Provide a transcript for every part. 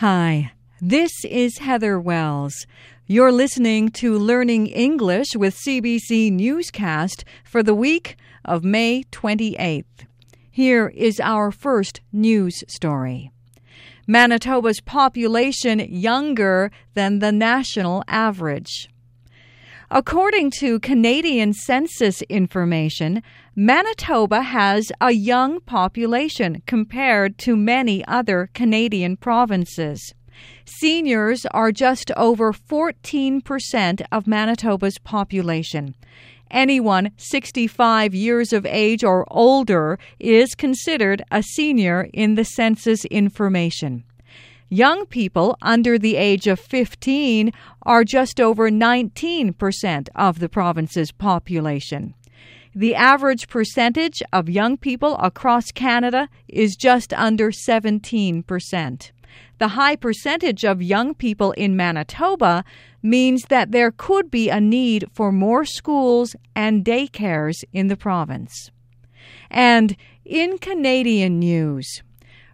Hi, this is Heather Wells. You're listening to Learning English with CBC Newscast for the week of May 28th. Here is our first news story. Manitoba's population younger than the national average. According to Canadian census information, Manitoba has a young population compared to many other Canadian provinces. Seniors are just over 14% of Manitoba's population. Anyone 65 years of age or older is considered a senior in the census information. Young people under the age of 15 are just over 19% of the province's population. The average percentage of young people across Canada is just under 17%. The high percentage of young people in Manitoba means that there could be a need for more schools and daycares in the province. And in Canadian news,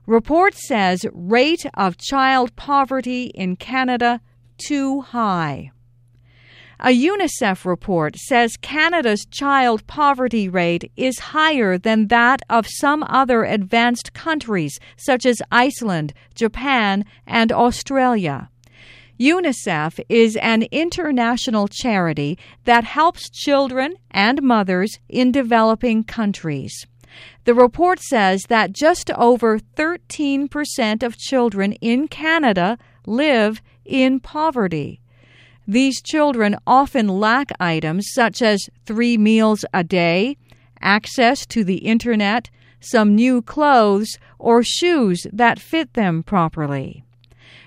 Report says rate of child poverty in Canada too high. A UNICEF report says Canada's child poverty rate is higher than that of some other advanced countries such as Iceland, Japan, and Australia. UNICEF is an international charity that helps children and mothers in developing countries. The report says that just over 13% of children in Canada live in poverty. These children often lack items such as three meals a day, access to the internet, some new clothes, or shoes that fit them properly.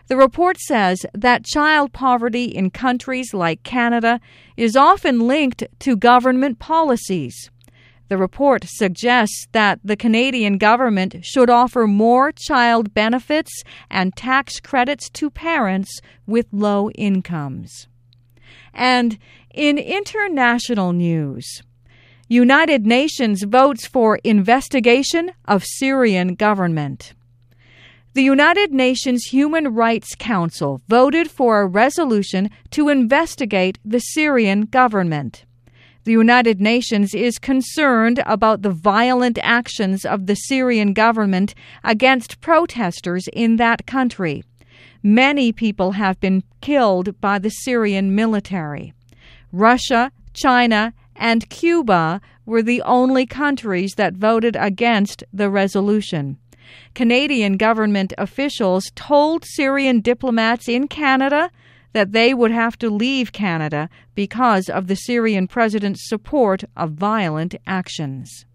The report says that child poverty in countries like Canada is often linked to government policies. The report suggests that the Canadian government should offer more child benefits and tax credits to parents with low incomes. And in international news, United Nations votes for investigation of Syrian government. The United Nations Human Rights Council voted for a resolution to investigate the Syrian government. The United Nations is concerned about the violent actions of the Syrian government against protesters in that country. Many people have been killed by the Syrian military. Russia, China, and Cuba were the only countries that voted against the resolution. Canadian government officials told Syrian diplomats in Canada that they would have to leave Canada because of the Syrian president's support of violent actions.